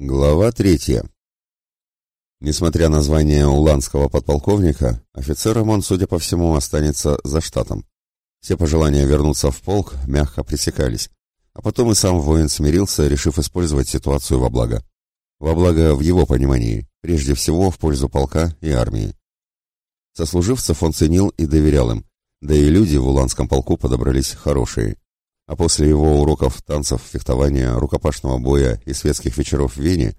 Глава третья. Несмотря на звание уланского подполковника, офицером он, судя по всему, останется за штатом. Все пожелания вернуться в полк мягко пресекались, а потом и сам воин смирился, решив использовать ситуацию во благо. Во благо в его понимании, прежде всего в пользу полка и армии. Сослуживцев он ценил и доверял им, да и люди в уланском полку подобрались хорошие. А после его уроков танцев, фехтования, рукопашного боя и светских вечеров в Вене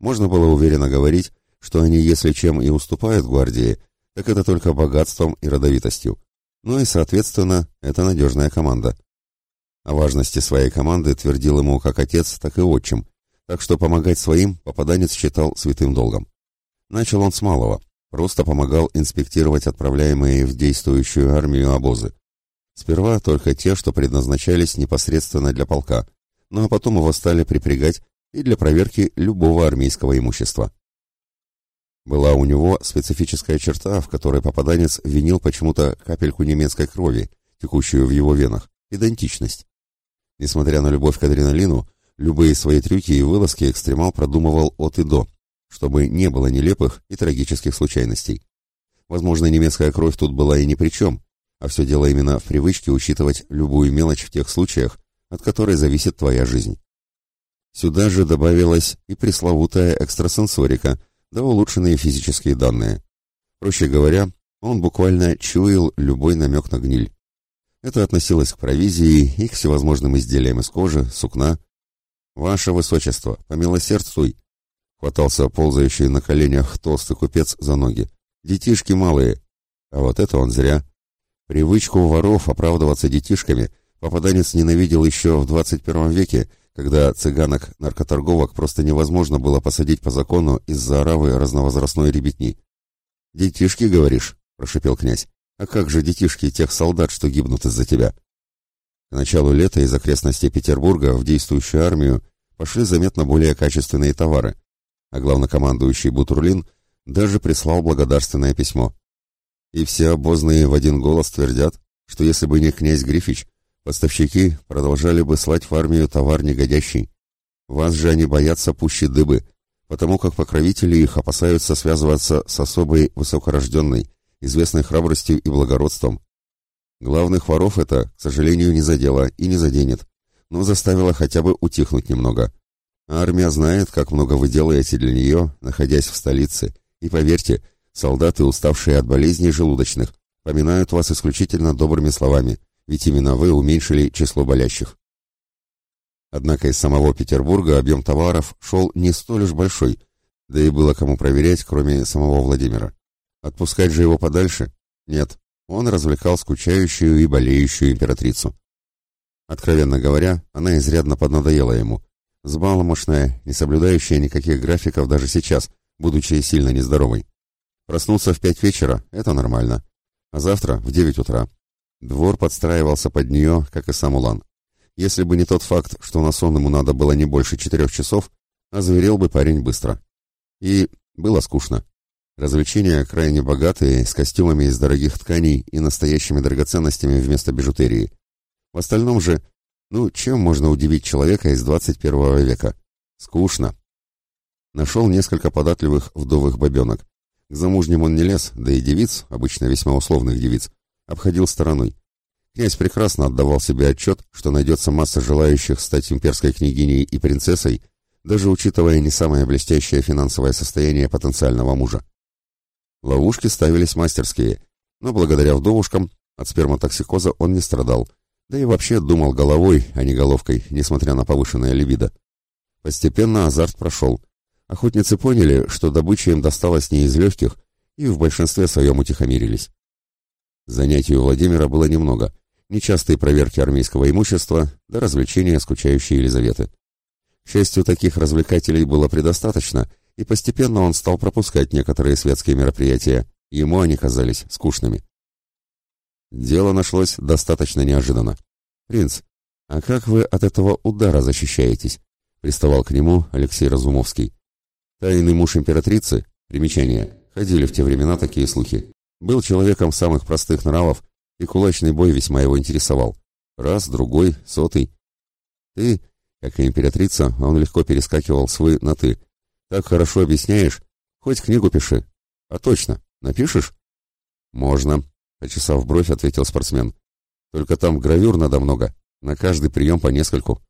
можно было уверенно говорить, что они, если чем и уступают гвардии, так это только богатством и родовитостью. Ну и, соответственно, это надежная команда. О важности своей команды твердил ему как отец, так и отчим, так что помогать своим попаданец считал святым долгом. Начал он с малого, просто помогал инспектировать отправляемые в действующую армию обозы. Сперва только те, что предназначались непосредственно для полка, ну а потом его стали припрягать и для проверки любого армейского имущества. Была у него специфическая черта, в которой попаданец винил почему-то капельку немецкой крови, текущую в его венах, идентичность. Несмотря на любовь к адреналину, любые свои трюки и вылазки экстремал продумывал от и до, чтобы не было нелепых и трагических случайностей. Возможно, немецкая кровь тут была и ни при чем, а все дело именно в привычке учитывать любую мелочь в тех случаях, от которой зависит твоя жизнь. Сюда же добавилась и пресловутая экстрасенсорика, да улучшенные физические данные. Проще говоря, он буквально чуял любой намек на гниль. Это относилось к провизии и к всевозможным изделиям из кожи, сукна. «Ваше Высочество, помилосердствуй!» Хватался ползающий на коленях толстый купец за ноги. «Детишки малые!» А вот это он зря. Привычку воров оправдываться детишками попаданец ненавидел еще в 21 веке, когда цыганок-наркоторговок просто невозможно было посадить по закону из-за оравы разновозрастной ребятни. «Детишки, говоришь?» — прошепел князь. «А как же детишки тех солдат, что гибнут из-за тебя?» К началу лета из окрестностей Петербурга в действующую армию пошли заметно более качественные товары, а главнокомандующий Бутурлин даже прислал благодарственное письмо. И все обозные в один голос твердят, что если бы не князь Грифич, поставщики продолжали бы слать в армию товар негодящий. Вас же они боятся пуще дыбы, потому как покровители их опасаются связываться с особой высокорожденной, известной храбростью и благородством. Главных воров это, к сожалению, не задело и не заденет, но заставило хотя бы утихнуть немного. армия знает, как много вы делаете для нее, находясь в столице, и поверьте, Солдаты, уставшие от болезней желудочных, поминают вас исключительно добрыми словами, ведь именно вы уменьшили число болящих. Однако из самого Петербурга объем товаров шел не столь уж большой, да и было кому проверять, кроме самого Владимира. Отпускать же его подальше? Нет, он развлекал скучающую и болеющую императрицу. Откровенно говоря, она изрядно поднадоела ему. Сбаломошная, не соблюдающая никаких графиков даже сейчас, будучи сильно нездоровой. Проснуться в пять вечера — это нормально. А завтра в девять утра. Двор подстраивался под нее, как и сам Улан. Если бы не тот факт, что на сон ему надо было не больше четырех часов, озверел бы парень быстро. И было скучно. Развлечения крайне богатые, с костюмами из дорогих тканей и настоящими драгоценностями вместо бижутерии. В остальном же, ну, чем можно удивить человека из 21 века? Скучно. Нашел несколько податливых вдовых бабенок. К замужним он не лез, да и девиц, обычно весьма условных девиц, обходил стороной. Князь прекрасно отдавал себе отчет, что найдется масса желающих стать имперской княгиней и принцессой, даже учитывая не самое блестящее финансовое состояние потенциального мужа. Ловушки ставились мастерские, но благодаря вдовушкам от сперматоксикоза он не страдал, да и вообще думал головой, а не головкой, несмотря на повышенное либидо. Постепенно азарт прошел, Охотницы поняли, что добыча им досталась не из легких, и в большинстве своем утихомирились. Занятий у Владимира было немного. Нечастые проверки армейского имущества, да развлечения скучающей Елизаветы. К счастью, таких развлекателей было предостаточно, и постепенно он стал пропускать некоторые светские мероприятия. Ему они казались скучными. Дело нашлось достаточно неожиданно. «Принц, а как вы от этого удара защищаетесь?» — приставал к нему Алексей Разумовский. Тайный муж императрицы, примечание, ходили в те времена такие слухи, был человеком самых простых нравов, и кулачный бой весьма его интересовал. Раз, другой, сотый. Ты, Как и императрица, он легко перескакивал с «вы» на «ты». «Так хорошо объясняешь? Хоть книгу пиши». «А точно, напишешь?» «Можно», — почесав бровь, ответил спортсмен. «Только там гравюр надо много, на каждый прием по нескольку».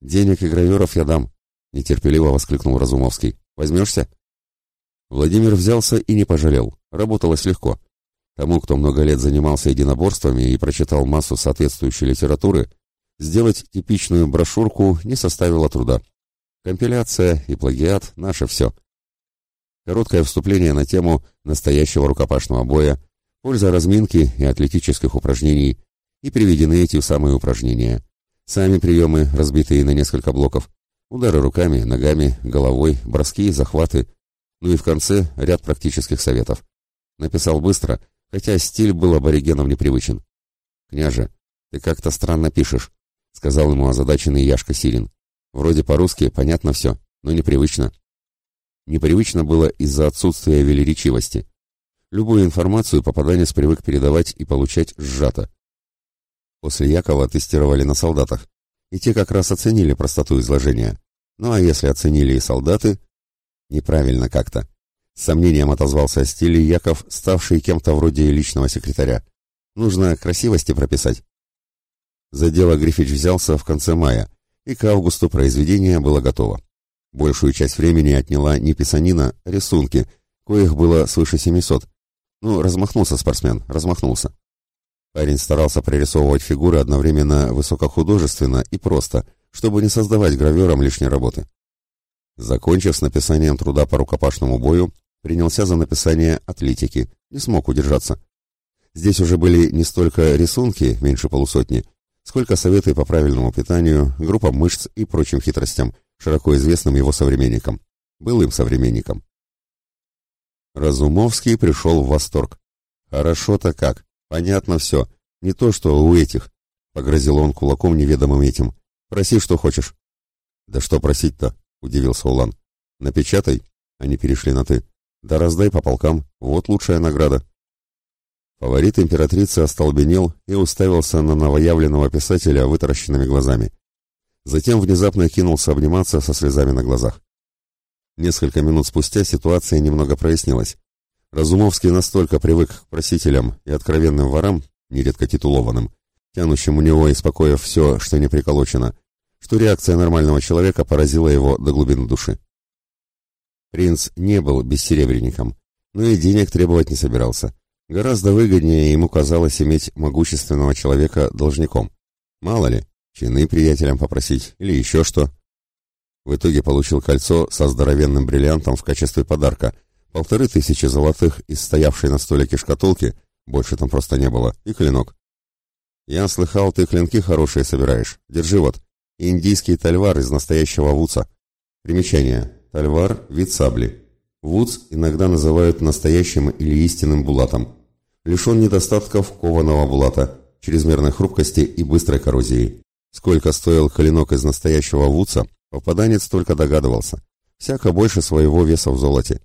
«Денег и гравюров я дам», — нетерпеливо воскликнул Разумовский. «Возьмешься?» Владимир взялся и не пожалел. Работалось легко. Тому, кто много лет занимался единоборствами и прочитал массу соответствующей литературы, сделать типичную брошюрку не составило труда. Компиляция и плагиат — наше все. Короткое вступление на тему настоящего рукопашного боя, польза разминки и атлетических упражнений, и приведены эти самые упражнения. Сами приемы, разбитые на несколько блоков, удары руками, ногами, головой, броски, захваты, ну и в конце ряд практических советов. Написал быстро, хотя стиль был аборигенам непривычен. «Княже, ты как-то странно пишешь», — сказал ему озадаченный Яшка Сирин. «Вроде по-русски, понятно все, но непривычно». Непривычно было из-за отсутствия велеречивости. Любую информацию попаданец привык передавать и получать сжато. После Якова тестировали на солдатах, и те как раз оценили простоту изложения. Ну а если оценили и солдаты, неправильно как-то. С сомнением отозвался о стиле Яков, ставший кем-то вроде личного секретаря. Нужно красивости прописать. За дело Грифич взялся в конце мая, и к августу произведение было готово. Большую часть времени отняла не писанина, а рисунки, коих было свыше 700. Ну, размахнулся спортсмен, размахнулся. Парень старался прорисовывать фигуры одновременно высокохудожественно и просто, чтобы не создавать граверам лишней работы. Закончив с написанием труда по рукопашному бою, принялся за написание атлетики, не смог удержаться. Здесь уже были не столько рисунки, меньше полусотни, сколько советы по правильному питанию, группа мышц и прочим хитростям, широко известным его современникам, былым современникам. Разумовский пришел в восторг. «Хорошо-то как, понятно все, не то что у этих», — погрозил он кулаком неведомым этим. «Проси, что хочешь». «Да что просить-то?» — удивился Улан. «Напечатай». Они перешли на «ты». «Да раздай по полкам. Вот лучшая награда». Фаворит императрицы остолбенел и уставился на новоявленного писателя вытаращенными глазами. Затем внезапно кинулся обниматься со слезами на глазах. Несколько минут спустя ситуация немного прояснилась. Разумовский настолько привык к просителям и откровенным ворам, нередко титулованным, тянущим у него из покоя все, что не приколочено, что реакция нормального человека поразила его до глубины души. Принц не был бессеребренником, но и денег требовать не собирался. Гораздо выгоднее ему казалось иметь могущественного человека должником. Мало ли, чины приятелям попросить или еще что. В итоге получил кольцо со здоровенным бриллиантом в качестве подарка, полторы тысячи золотых из стоявшей на столике шкатулки, больше там просто не было, и клинок. «Я слыхал, ты клинки хорошие собираешь. Держи вот», Индийский тальвар из настоящего вуца. Примечание. Тальвар – вид сабли. Вуц иногда называют настоящим или истинным булатом. Лишен недостатков кованого булата, чрезмерной хрупкости и быстрой коррозии. Сколько стоил клинок из настоящего вуца, попаданец только догадывался. Всяко больше своего веса в золоте.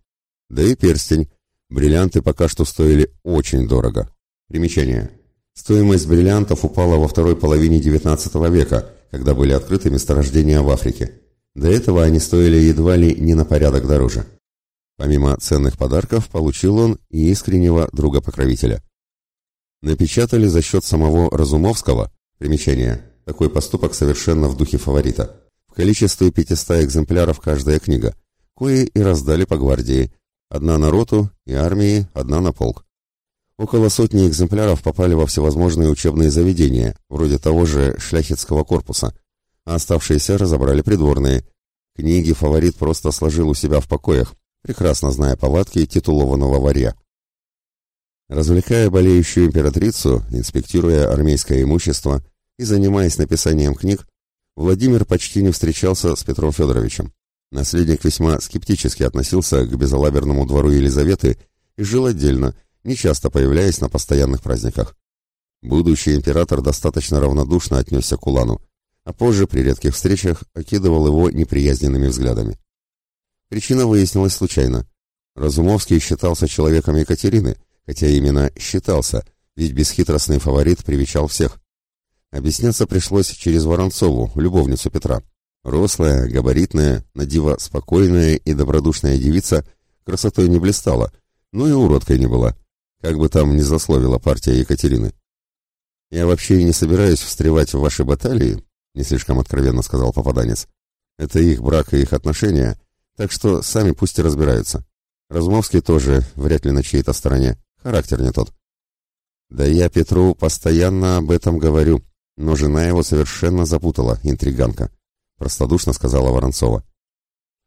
Да и перстень. Бриллианты пока что стоили очень дорого. Примечание. Стоимость бриллиантов упала во второй половине XIX века – когда были открыты месторождения в Африке. До этого они стоили едва ли не на порядок дороже. Помимо ценных подарков, получил он и искреннего друга-покровителя. Напечатали за счет самого Разумовского, примечание, такой поступок совершенно в духе фаворита, в количестве 500 экземпляров каждая книга, кое и раздали по гвардии, одна на роту и армии, одна на полк. Около сотни экземпляров попали во всевозможные учебные заведения, вроде того же шляхетского корпуса, а оставшиеся разобрали придворные. Книги фаворит просто сложил у себя в покоях, прекрасно зная повадки титулованного варья. Развлекая болеющую императрицу, инспектируя армейское имущество и занимаясь написанием книг, Владимир почти не встречался с Петром Федоровичем. Наследник весьма скептически относился к безалаберному двору Елизаветы и жил отдельно, нечасто появляясь на постоянных праздниках. Будущий император достаточно равнодушно отнесся к Улану, а позже при редких встречах окидывал его неприязненными взглядами. Причина выяснилась случайно. Разумовский считался человеком Екатерины, хотя именно считался, ведь бесхитростный фаворит привечал всех. Объясняться пришлось через Воронцову, любовницу Петра, Рослая, габаритная, надиво спокойная и добродушная девица красотой не блистала, но и уродкой не была, как бы там ни засловила партия Екатерины. «Я вообще не собираюсь встревать в ваши баталии», — не слишком откровенно сказал попаданец. «Это их брак и их отношения, так что сами пусть и разбираются. Разумовский тоже вряд ли на чьей-то стороне, характер не тот». «Да я Петру постоянно об этом говорю, но жена его совершенно запутала, интриганка», — простодушно сказала Воронцова.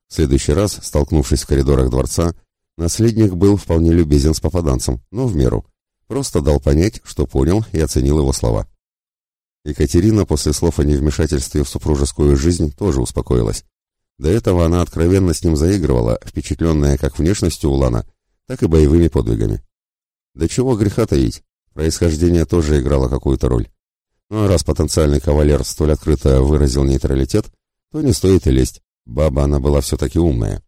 В следующий раз, столкнувшись в коридорах дворца, наследник был вполне любезен с попаданцем, но в меру. Просто дал понять, что понял и оценил его слова. Екатерина после слов о невмешательстве в супружескую жизнь тоже успокоилась. До этого она откровенно с ним заигрывала, впечатленная как внешностью Улана, так и боевыми подвигами. Да чего греха таить, происхождение тоже играло какую-то роль. Ну а раз потенциальный кавалер столь открыто выразил нейтралитет, то не стоит и лезть, баба она была все-таки умная.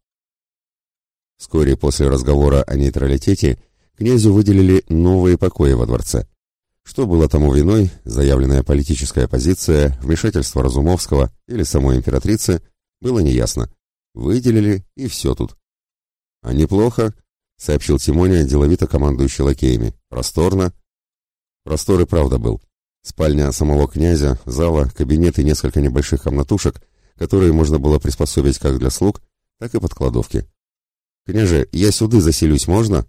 Вскоре после разговора о нейтралитете князю выделили новые покои во дворце. Что было тому виной, заявленная политическая позиция, вмешательство Разумовского или самой императрицы, было неясно. Выделили, и все тут. «А неплохо», — сообщил Тимоня, деловито командующий лакеями. «Просторно». Простор и правда был. Спальня самого князя, зала, кабинет и несколько небольших комнатушек, которые можно было приспособить как для слуг, так и под кладовки. «Княже, я сюда заселюсь, можно?»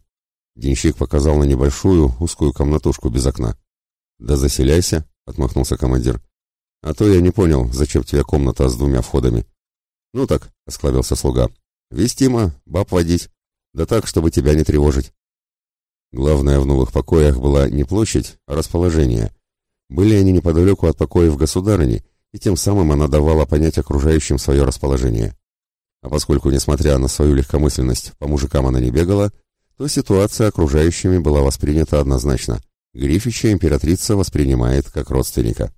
Денщик показал на небольшую, узкую комнатушку без окна. «Да заселяйся», — отмахнулся командир. «А то я не понял, зачем тебе комната с двумя входами». «Ну так», — осклабился слуга. «Вестимо, баб водить. Да так, чтобы тебя не тревожить». Главное в новых покоях была не площадь, а расположение. Были они неподалеку от покоев государыни, и тем самым она давала понять окружающим свое расположение. А поскольку, несмотря на свою легкомысленность, по мужикам она не бегала, то ситуация окружающими была воспринята однозначно. Грифича императрица воспринимает как родственника.